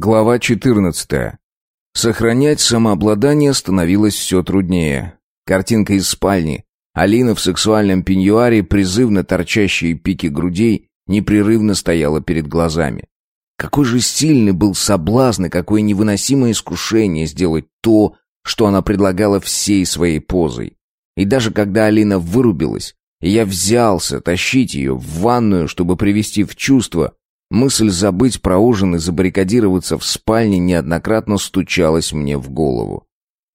Глава 14. Сохранять самообладание становилось все труднее. Картинка из спальни. Алина в сексуальном пеньюаре, призывно торчащие пики грудей, непрерывно стояла перед глазами. Какой же сильный был соблазн и какое невыносимое искушение сделать то, что она предлагала всей своей позой. И даже когда Алина вырубилась, я взялся тащить ее в ванную, чтобы привести в чувство, мысль забыть про ужин и забаррикадироваться в спальне неоднократно стучалась мне в голову.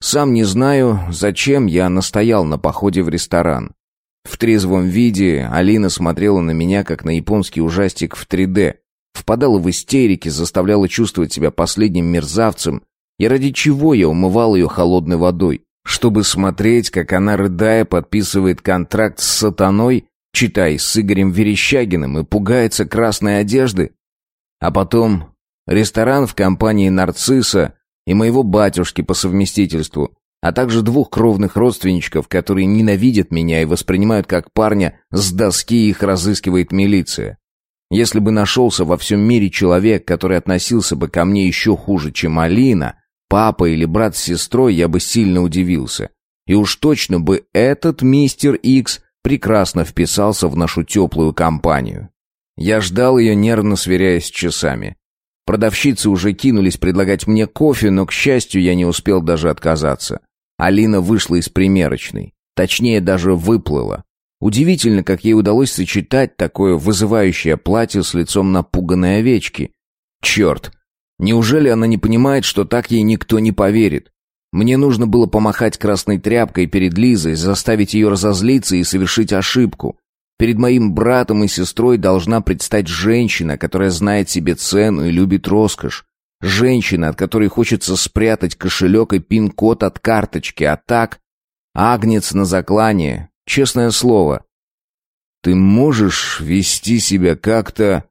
Сам не знаю, зачем я настоял на походе в ресторан. В трезвом виде Алина смотрела на меня, как на японский ужастик в 3D, впадала в истерики, заставляла чувствовать себя последним мерзавцем, и ради чего я умывал ее холодной водой? Чтобы смотреть, как она, рыдая, подписывает контракт с сатаной, читай, с Игорем Верещагиным, и пугается красной одежды? А потом ресторан в компании «Нарцисса» и моего батюшки по совместительству, а также двух кровных родственничков, которые ненавидят меня и воспринимают как парня, с доски их разыскивает милиция. Если бы нашелся во всем мире человек, который относился бы ко мне еще хуже, чем Алина, папа или брат с сестрой, я бы сильно удивился. И уж точно бы этот мистер Икс прекрасно вписался в нашу теплую компанию. Я ждал ее, нервно сверяясь с часами. Продавщицы уже кинулись предлагать мне кофе, но, к счастью, я не успел даже отказаться. Алина вышла из примерочной. Точнее, даже выплыла. Удивительно, как ей удалось сочетать такое вызывающее платье с лицом напуганной овечки. Черт! Неужели она не понимает, что так ей никто не поверит? Мне нужно было помахать красной тряпкой перед Лизой, заставить ее разозлиться и совершить ошибку. Перед моим братом и сестрой должна предстать женщина, которая знает себе цену и любит роскошь. Женщина, от которой хочется спрятать кошелек и пин-код от карточки, а так... Агнец на заклание, Честное слово. Ты можешь вести себя как-то...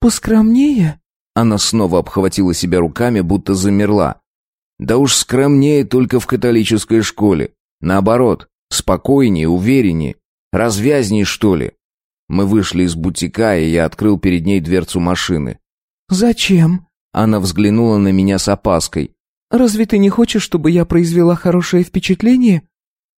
Поскромнее? Она снова обхватила себя руками, будто замерла. Да уж скромнее только в католической школе. Наоборот, спокойнее, увереннее. Развязней, что ли? Мы вышли из бутика, и я открыл перед ней дверцу машины. «Зачем?» Она взглянула на меня с опаской. «Разве ты не хочешь, чтобы я произвела хорошее впечатление?»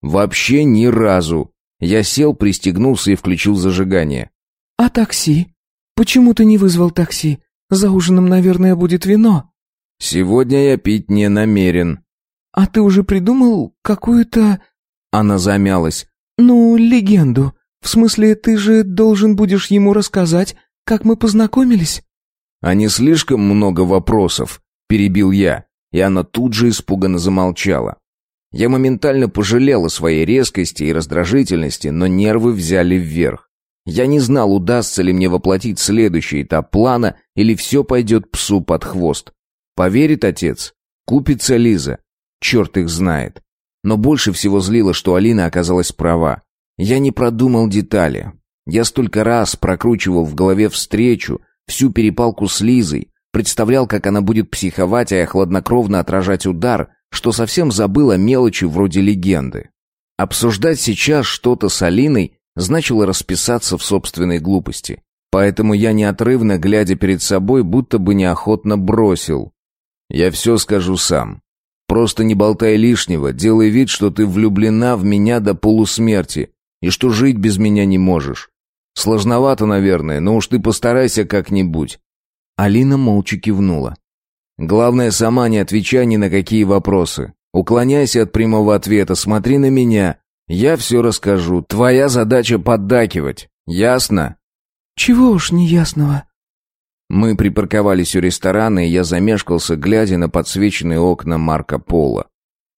Вообще ни разу. Я сел, пристегнулся и включил зажигание. А такси? Почему ты не вызвал такси? За ужином, наверное, будет вино. Сегодня я пить не намерен. А ты уже придумал какую-то... Она замялась. Ну, легенду. В смысле, ты же должен будешь ему рассказать, как мы познакомились? А не слишком много вопросов, перебил я, и она тут же испуганно замолчала. Я моментально пожалел о своей резкости и раздражительности, но нервы взяли вверх. Я не знал, удастся ли мне воплотить следующий этап плана или все пойдет псу под хвост. Поверит отец? Купится Лиза? Черт их знает. Но больше всего злило, что Алина оказалась права. Я не продумал детали. Я столько раз прокручивал в голове встречу, всю перепалку с Лизой, представлял, как она будет психовать, а я хладнокровно отражать удар, что совсем забыл о мелочи вроде легенды. Обсуждать сейчас что-то с Алиной значило расписаться в собственной глупости. Поэтому я неотрывно, глядя перед собой, будто бы неохотно бросил. Я все скажу сам. Просто не болтай лишнего, делай вид, что ты влюблена в меня до полусмерти и что жить без меня не можешь. Сложновато, наверное, но уж ты постарайся как-нибудь. Алина молча кивнула. Главное, сама не отвечай ни на какие вопросы. Уклоняйся от прямого ответа, смотри на меня. Я все расскажу. Твоя задача поддакивать. Ясно? Чего уж неясного? Мы припарковались у ресторана, и я замешкался, глядя на подсвеченные окна Марка Пола.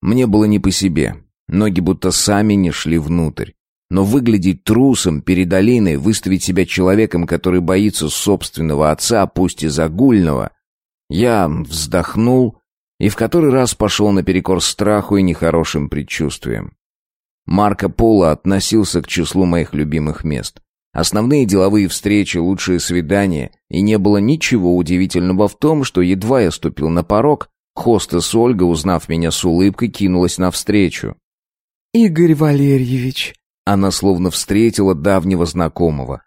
Мне было не по себе. Ноги будто сами не шли внутрь. Но выглядеть трусом перед Алиной, выставить себя человеком, который боится собственного отца, пусть и загульного, я вздохнул и в который раз пошел наперекор страху и нехорошим предчувствиям. Марко Поло относился к числу моих любимых мест. Основные деловые встречи, лучшие свидания, и не было ничего удивительного в том, что едва я ступил на порог, хостес Ольга, узнав меня с улыбкой, кинулась навстречу. «Игорь Валерьевич», она словно встретила давнего знакомого.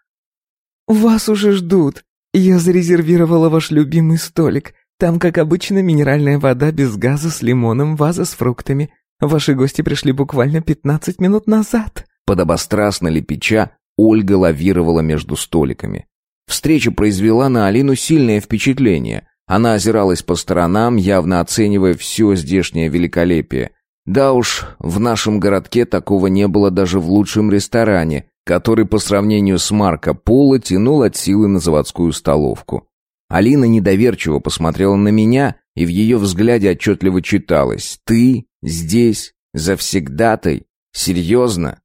«Вас уже ждут. Я зарезервировала ваш любимый столик. Там, как обычно, минеральная вода без газа с лимоном, ваза с фруктами. Ваши гости пришли буквально пятнадцать минут назад». Подобострастно лепеча, Ольга лавировала между столиками. Встреча произвела на Алину сильное впечатление. Она озиралась по сторонам, явно оценивая все здешнее великолепие. Да уж, в нашем городке такого не было даже в лучшем ресторане, который по сравнению с Марко Поло тянул от силы на заводскую столовку. Алина недоверчиво посмотрела на меня, и в ее взгляде отчетливо читалось «Ты здесь, завсегдатай? Серьезно?»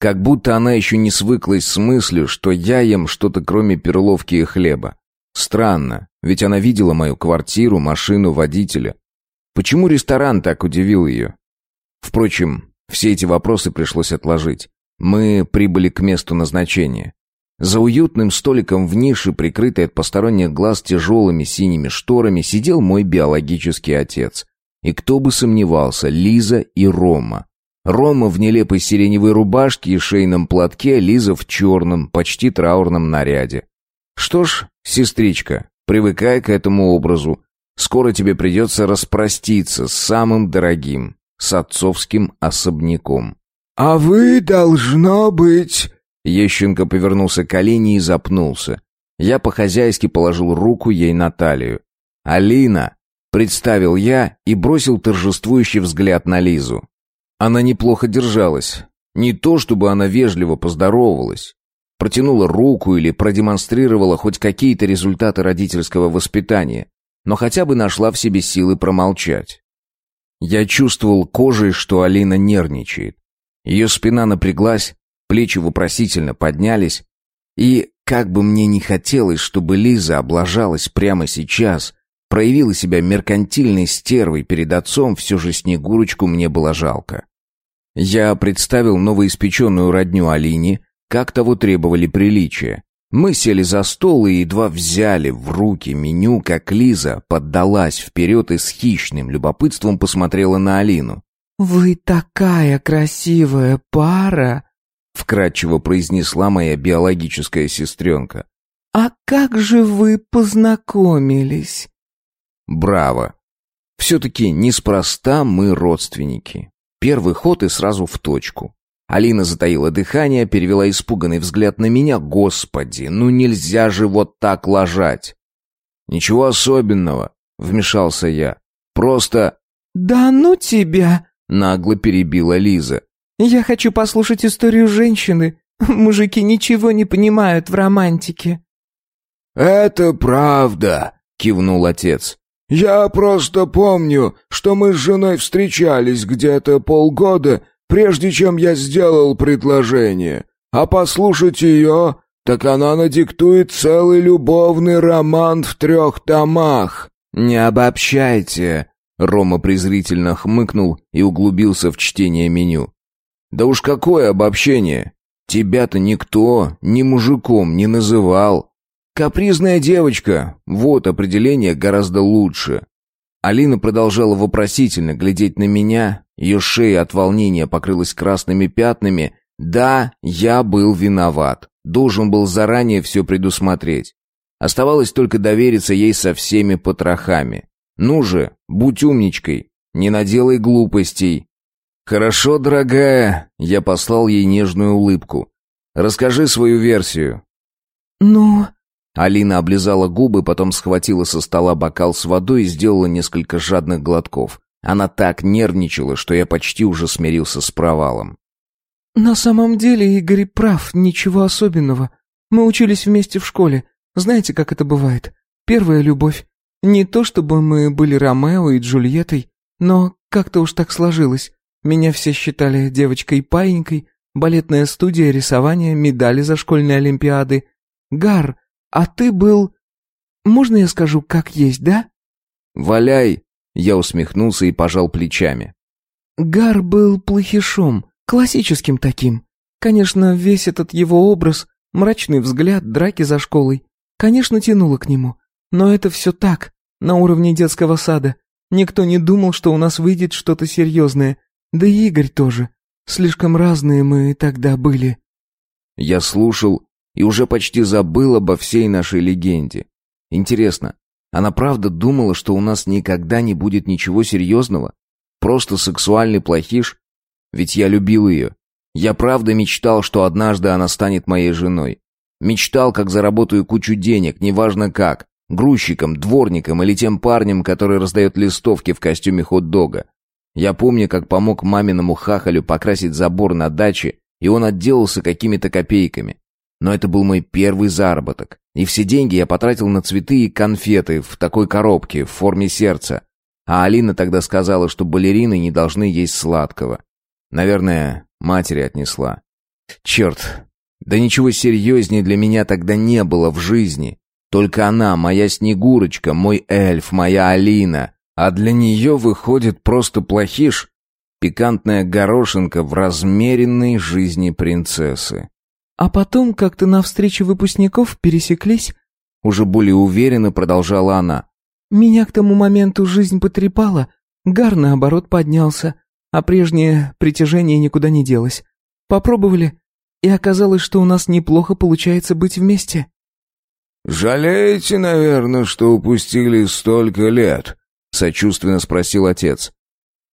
Как будто она еще не свыклась с мыслью, что я ем что-то кроме перловки и хлеба. Странно, ведь она видела мою квартиру, машину, водителя. Почему ресторан так удивил ее? Впрочем, все эти вопросы пришлось отложить. Мы прибыли к месту назначения. За уютным столиком в нише, прикрытой от посторонних глаз тяжелыми синими шторами, сидел мой биологический отец. И кто бы сомневался, Лиза и Рома. Рома в нелепой сиреневой рубашке и шейном платке, Лиза в черном, почти траурном наряде. Что ж, сестричка, привыкай к этому образу. Скоро тебе придется распроститься с самым дорогим, с отцовским особняком. «А вы, должно быть...» Ещенко повернулся к Алине и запнулся. Я по-хозяйски положил руку ей на талию. «Алина!» — представил я и бросил торжествующий взгляд на Лизу. Она неплохо держалась. Не то, чтобы она вежливо поздоровалась. Протянула руку или продемонстрировала хоть какие-то результаты родительского воспитания, но хотя бы нашла в себе силы промолчать. Я чувствовал кожей, что Алина нервничает. Ее спина напряглась, плечи вопросительно поднялись, и, как бы мне ни хотелось, чтобы Лиза облажалась прямо сейчас, проявила себя меркантильной стервой перед отцом, все же Снегурочку мне было жалко. Я представил новоиспеченную родню Алине, как того требовали приличия. Мы сели за стол и едва взяли в руки меню, как Лиза поддалась вперед и с хищным любопытством посмотрела на Алину. «Вы такая красивая пара!» — вкратчиво произнесла моя биологическая сестренка. «А как же вы познакомились?» «Браво! Все-таки неспроста мы родственники. Первый ход и сразу в точку. Алина затаила дыхание, перевела испуганный взгляд на меня. Господи, ну нельзя же вот так ложать. Ничего особенного, вмешался я. Просто Да ну тебя, нагло перебила Лиза. Я хочу послушать историю женщины. Мужики ничего не понимают в романтике. Это правда, кивнул отец. Я просто помню, что мы с женой встречались где-то полгода, прежде чем я сделал предложение. А послушать ее, так она надиктует целый любовный роман в трех томах». «Не обобщайте», — Рома презрительно хмыкнул и углубился в чтение меню. «Да уж какое обобщение! Тебя-то никто ни мужиком не называл. Капризная девочка. Вот определение гораздо лучше. Алина продолжала вопросительно глядеть на меня. Ее шея от волнения покрылась красными пятнами. Да, я был виноват. Должен был заранее все предусмотреть. Оставалось только довериться ей со всеми потрохами. Ну же, будь умничкой, не наделай глупостей. Хорошо, дорогая, я послал ей нежную улыбку. Расскажи свою версию. Ну, Алина облизала губы, потом схватила со стола бокал с водой и сделала несколько жадных глотков. Она так нервничала, что я почти уже смирился с провалом. «На самом деле Игорь прав, ничего особенного. Мы учились вместе в школе. Знаете, как это бывает? Первая любовь. Не то чтобы мы были Ромео и Джульеттой, но как-то уж так сложилось. Меня все считали девочкой-паинькой, балетная студия, рисование, медали за школьные олимпиады. Гар, а ты был... Можно я скажу, как есть, да?» «Валяй!» — я усмехнулся и пожал плечами. Гар был плохишом, классическим таким. Конечно, весь этот его образ, мрачный взгляд, драки за школой, конечно, тянуло к нему. Но это все так, на уровне детского сада. Никто не думал, что у нас выйдет что-то серьезное. Да и Игорь тоже. Слишком разные мы тогда были. Я слушал и уже почти забыл обо всей нашей легенде. Интересно, Она правда думала, что у нас никогда не будет ничего серьезного? Просто сексуальный плохиш? Ведь я любил ее. Я правда мечтал, что однажды она станет моей женой. Мечтал, как заработаю кучу денег, неважно как. Грузчиком, дворником или тем парнем, который раздает листовки в костюме хот-дога. Я помню, как помог маминому хахалю покрасить забор на даче, и он отделался какими-то копейками. Но это был мой первый заработок. И все деньги я потратил на цветы и конфеты в такой коробке, в форме сердца. А Алина тогда сказала, что балерины не должны есть сладкого. Наверное, матери отнесла. Черт, да ничего серьезнее для меня тогда не было в жизни. Только она, моя Снегурочка, мой эльф, моя Алина. А для нее выходит просто плохиш. Пикантная горошинка в размеренной жизни принцессы. А потом как-то на встрече выпускников пересеклись. Уже более уверенно продолжала она. Меня к тому моменту жизнь потрепала, Гар, наоборот, поднялся, а прежнее притяжение никуда не делось. Попробовали, и оказалось, что у нас неплохо получается быть вместе. «Жалеете, наверное, что упустили столько лет?» — сочувственно спросил отец.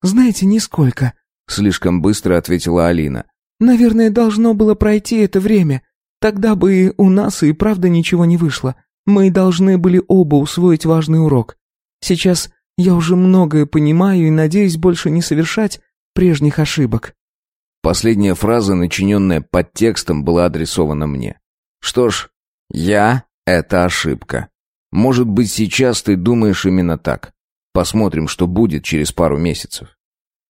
«Знаете, нисколько», — слишком быстро ответила Алина. Наверное, должно было пройти это время. Тогда бы и у нас и правда ничего не вышло. Мы должны были оба усвоить важный урок. Сейчас я уже многое понимаю и надеюсь больше не совершать прежних ошибок». Последняя фраза, начиненная подтекстом, была адресована мне. «Что ж, я — это ошибка. Может быть, сейчас ты думаешь именно так. Посмотрим, что будет через пару месяцев.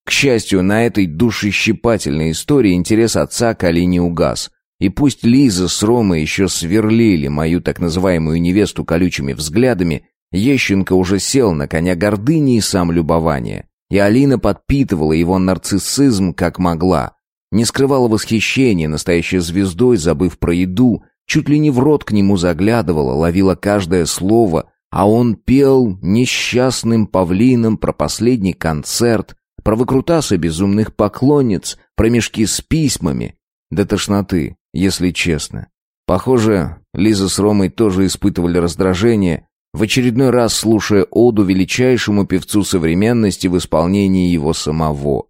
К счастью, на этой душещипательной истории интерес отца к Алине угас. И пусть Лиза с Ромой еще сверлили мою так называемую невесту колючими взглядами, Ещенко уже сел на коня гордыни и сам любования. И Алина подпитывала его нарциссизм как могла. Не скрывала восхищения настоящей звездой, забыв про еду, чуть ли не в рот к нему заглядывала, ловила каждое слово, а он пел несчастным павлином про последний концерт, про выкрутасы безумных поклонниц, про мешки с письмами. До тошноты, если честно. Похоже, Лиза с Ромой тоже испытывали раздражение, в очередной раз слушая оду величайшему певцу современности в исполнении его самого.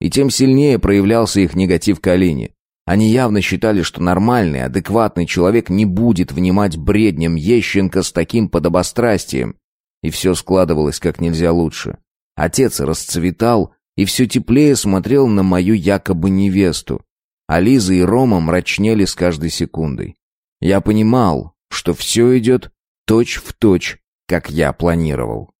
И тем сильнее проявлялся их негатив к Алине. Они явно считали, что нормальный, адекватный человек не будет внимать бредням Ещенко с таким подобострастием. И все складывалось как нельзя лучше. Отец расцветал и все теплее смотрел на мою якобы невесту, а Лиза и Рома мрачнели с каждой секундой. Я понимал, что все идет точь в точь, как я планировал.